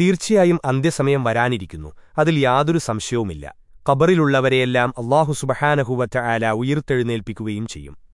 തീർച്ചയായും അന്ത്യസമയം വരാനിരിക്കുന്നു. അതിൽ യാതൊരു സംശയവുമില്ല. കബറിലുള്ളവരെയെല്ലാം അള്ളാഹു സുബഹാനഹുവറ്റ ആല ഉയിർത്തെഴുന്നേൽപ്പിക്കുകയും ചെയ്യും.